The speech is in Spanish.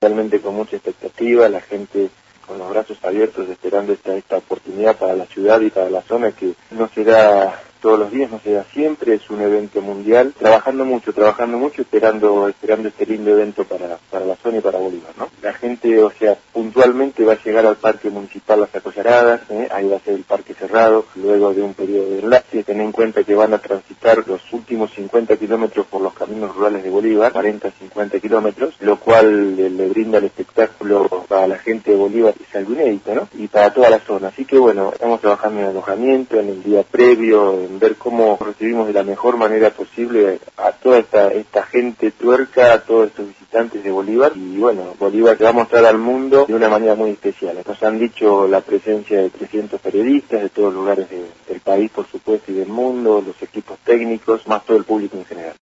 realmente con mucha expectativa, la gente con los brazos abiertos esperando esta, esta oportunidad para la ciudad y para la zona que no será todos los días, no será siempre, es un evento mundial, trabajando mucho, trabajando mucho, esperando, esperando este lindo evento para, para la zona y para Bolívar, ¿no? La gente, o sea, puntualmente va a llegar al Parque Municipal Las Acollaradas, ¿eh? ahí va a ser el parque cerrado, luego de un periodo de enlace, ten en cuenta que van a transitar los últimos 50 kilómetros por los caminos rurales de Bolívar, 40, 50 kilómetros, lo cual le, brinda el espectáculo para la gente de Bolívar, es algo inédito, ¿no? Y para toda la zona. Así que bueno, estamos trabajando en el alojamiento, en el día previo, en ver cómo recibimos de la mejor manera posible a toda esta, esta gente tuerca, a todos estos visitantes de Bolívar. Y bueno, Bolívar se va a mostrar al mundo de una manera muy especial. Nos han dicho la presencia de 300 periodistas de todos lugares de, del país, por supuesto, y del mundo, los equipos técnicos, más todo el público en general.